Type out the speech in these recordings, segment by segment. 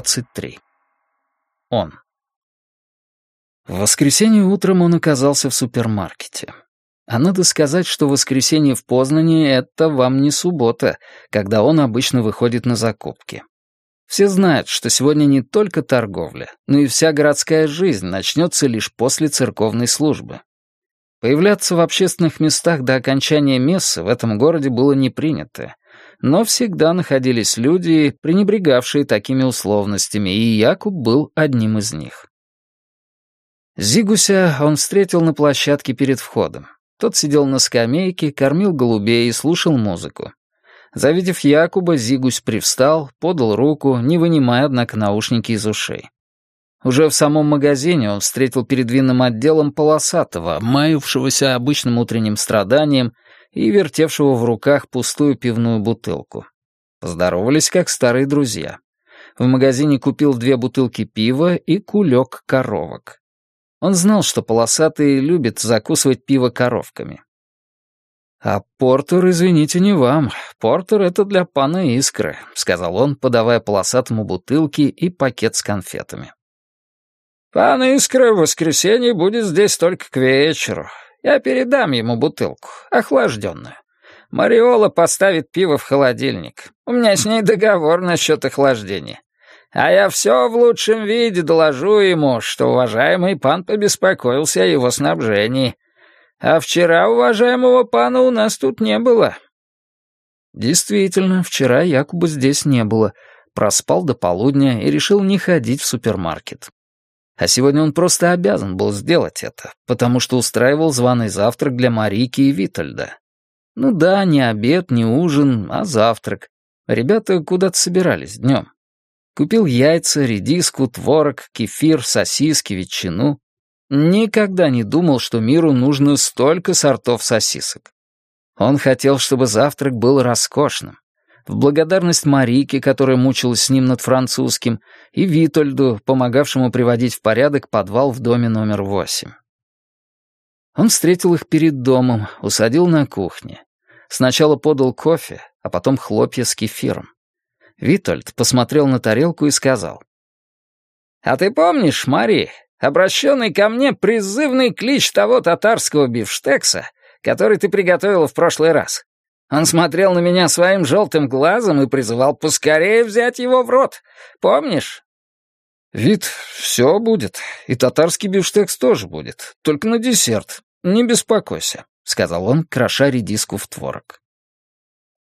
23. Он. В воскресенье утром он оказался в супермаркете. А надо сказать, что воскресенье в Познане — это вам не суббота, когда он обычно выходит на закупки. Все знают, что сегодня не только торговля, но и вся городская жизнь начнется лишь после церковной службы. Появляться в общественных местах до окончания мессы в этом городе было не принято, но всегда находились люди, пренебрегавшие такими условностями, и Якуб был одним из них. Зигуся он встретил на площадке перед входом. Тот сидел на скамейке, кормил голубей и слушал музыку. Завидев Якуба, Зигусь привстал, подал руку, не вынимая, однако, наушники из ушей. Уже в самом магазине он встретил перед винным отделом полосатого, маявшегося обычным утренним страданием и вертевшего в руках пустую пивную бутылку. Поздоровались как старые друзья. В магазине купил две бутылки пива и кулек коровок. Он знал, что полосатые любят закусывать пиво коровками. «А портер, извините, не вам. Портер — это для пана Искры», — сказал он, подавая полосатому бутылки и пакет с конфетами. «Пан Искра в воскресенье будет здесь только к вечеру. Я передам ему бутылку, охлажденную. Мариола поставит пиво в холодильник. У меня с ней договор насчет охлаждения. А я все в лучшем виде доложу ему, что уважаемый пан побеспокоился о его снабжении. А вчера уважаемого пана у нас тут не было». Действительно, вчера Якуба здесь не было. Проспал до полудня и решил не ходить в супермаркет. А сегодня он просто обязан был сделать это, потому что устраивал званый завтрак для Марики и Витальда. Ну да, не обед, не ужин, а завтрак. Ребята куда-то собирались днем. Купил яйца, редиску, творог, кефир, сосиски, ветчину. Никогда не думал, что миру нужно столько сортов сосисок. Он хотел, чтобы завтрак был роскошным в благодарность Марике, которая мучилась с ним над французским, и Витольду, помогавшему приводить в порядок подвал в доме номер восемь. Он встретил их перед домом, усадил на кухне. Сначала подал кофе, а потом хлопья с кефиром. Витольд посмотрел на тарелку и сказал. «А ты помнишь, Мари, обращенный ко мне призывный клич того татарского бифштекса, который ты приготовила в прошлый раз? Он смотрел на меня своим желтым глазом и призывал поскорее взять его в рот. Помнишь?» «Вид, все будет. И татарский бифштекс тоже будет. Только на десерт. Не беспокойся», — сказал он, кроша редиску в творог.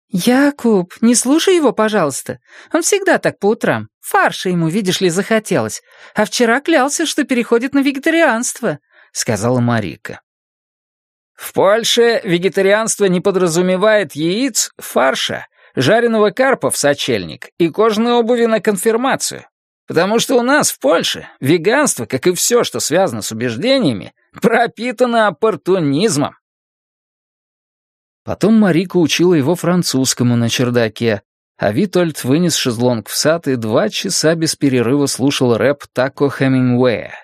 «Якуб, не слушай его, пожалуйста. Он всегда так по утрам. Фарша ему, видишь ли, захотелось. А вчера клялся, что переходит на вегетарианство», — сказала Марика. В Польше вегетарианство не подразумевает яиц, фарша, жареного карпа в сочельник и кожаной обуви на конфирмацию. Потому что у нас в Польше веганство, как и все, что связано с убеждениями, пропитано оппортунизмом. Потом Марика учила его французскому на чердаке, а Витольд вынес шезлонг в сад и два часа без перерыва слушал рэп Тако Хемингуэя,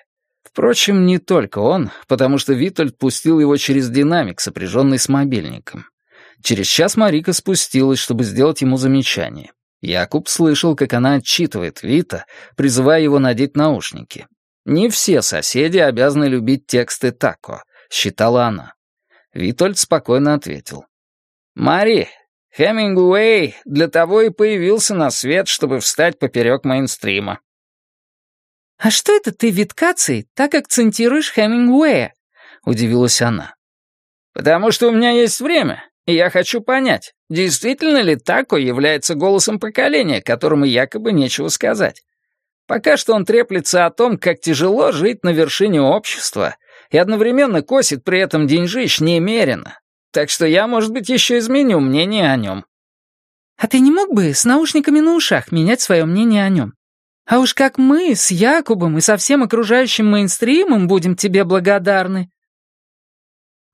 Впрочем, не только он, потому что Витольд пустил его через динамик, сопряженный с мобильником. Через час Марика спустилась, чтобы сделать ему замечание. Якуб слышал, как она отчитывает Вита, призывая его надеть наушники. «Не все соседи обязаны любить тексты тако», — считала она. Витольд спокойно ответил. «Мари, Хемингуэй для того и появился на свет, чтобы встать поперек мейнстрима. «А что это ты, Виткаций, так акцентируешь Хемингуэя?» — удивилась она. «Потому что у меня есть время, и я хочу понять, действительно ли Тако является голосом поколения, которому якобы нечего сказать. Пока что он треплется о том, как тяжело жить на вершине общества, и одновременно косит при этом деньжищ немерено. Так что я, может быть, еще изменю мнение о нем». «А ты не мог бы с наушниками на ушах менять свое мнение о нем?» А уж как мы с Якубом и со всем окружающим мейнстримом будем тебе благодарны».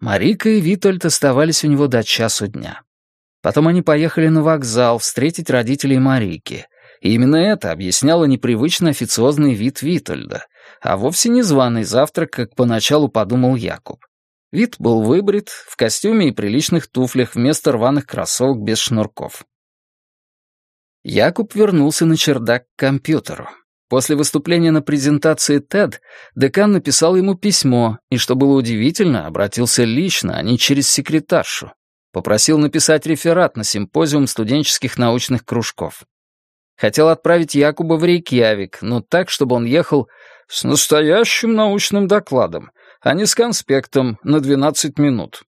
Марика и Витольд оставались у него до часу дня. Потом они поехали на вокзал встретить родителей Марики. И именно это объясняло непривычно официозный вид Витольда, а вовсе не званый завтрак, как поначалу подумал Якуб. Вид был выбрит, в костюме и приличных туфлях вместо рваных кроссовок без шнурков. Якуб вернулся на чердак к компьютеру. После выступления на презентации TED декан написал ему письмо и, что было удивительно, обратился лично, а не через секретаршу. Попросил написать реферат на симпозиум студенческих научных кружков. Хотел отправить Якуба в Рейкьявик, но так, чтобы он ехал с настоящим научным докладом, а не с конспектом на 12 минут.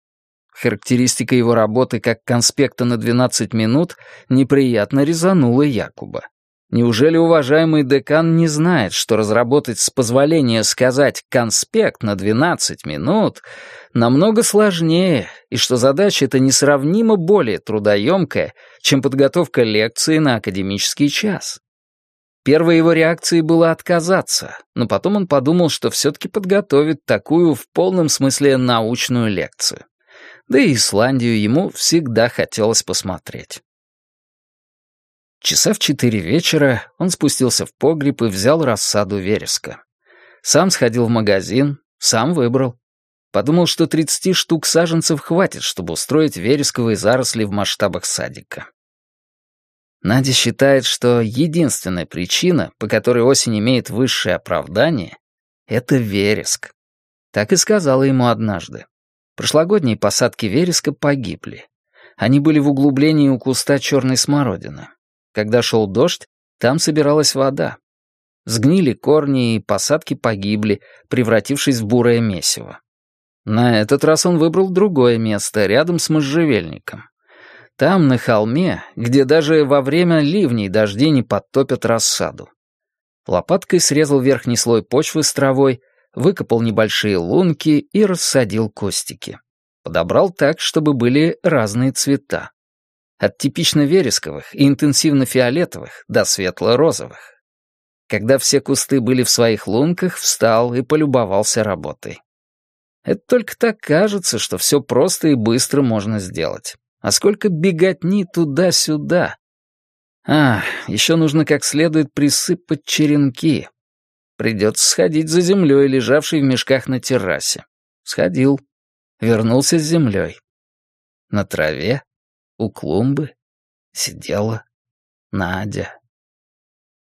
Характеристика его работы как конспекта на 12 минут неприятно резанула Якуба. Неужели уважаемый декан не знает, что разработать с позволения сказать «конспект» на 12 минут намного сложнее, и что задача эта несравнимо более трудоемкая, чем подготовка лекции на академический час? Первой его реакцией было отказаться, но потом он подумал, что все-таки подготовит такую в полном смысле научную лекцию. Да и Исландию ему всегда хотелось посмотреть. Часа в четыре вечера он спустился в погреб и взял рассаду вереска. Сам сходил в магазин, сам выбрал. Подумал, что 30 штук саженцев хватит, чтобы устроить вересковые заросли в масштабах садика. Надя считает, что единственная причина, по которой осень имеет высшее оправдание, — это вереск. Так и сказала ему однажды. Прошлогодние посадки вереска погибли. Они были в углублении у куста черной смородины. Когда шел дождь, там собиралась вода. Сгнили корни, и посадки погибли, превратившись в бурое месиво. На этот раз он выбрал другое место, рядом с можжевельником. Там, на холме, где даже во время ливней дожди не подтопят рассаду. Лопаткой срезал верхний слой почвы с травой, выкопал небольшие лунки и рассадил кустики. Подобрал так, чтобы были разные цвета от типично вересковых и интенсивно-фиолетовых до светло-розовых. Когда все кусты были в своих лунках, встал и полюбовался работой. Это только так кажется, что все просто и быстро можно сделать. А сколько беготни туда-сюда. А, еще нужно как следует присыпать черенки. Придется сходить за землей, лежавшей в мешках на террасе. Сходил. Вернулся с землей. На траве у клумбы сидела Надя.